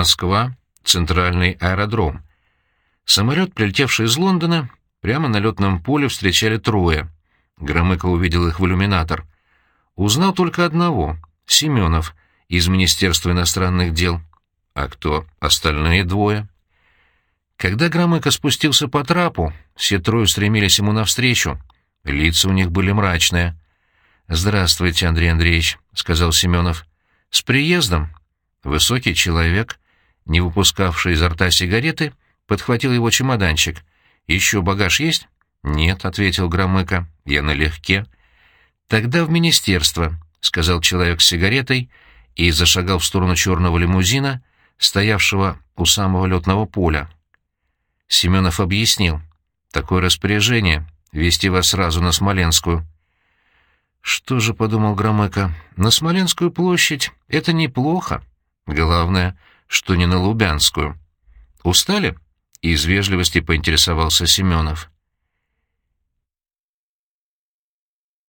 Москва, центральный аэродром. Самолет, прилетевший из Лондона, прямо на летном поле встречали трое. Громыко увидел их в иллюминатор. Узнал только одного — Семенов, из Министерства иностранных дел. А кто остальные двое? Когда Громыко спустился по трапу, все трое стремились ему навстречу. Лица у них были мрачные. «Здравствуйте, Андрей Андреевич», — сказал Семенов. «С приездом». Высокий человек, не выпускавший изо рта сигареты, подхватил его чемоданчик. «Еще багаж есть?» «Нет», — ответил Громыко. «Я налегке». «Тогда в министерство», — сказал человек с сигаретой и зашагал в сторону черного лимузина, стоявшего у самого летного поля. Семенов объяснил. «Такое распоряжение — вести вас сразу на Смоленскую». «Что же», — подумал Громыко, — «на Смоленскую площадь — это неплохо. Главное, что не на Лубянскую». «Устали?» — из вежливости поинтересовался Семенов.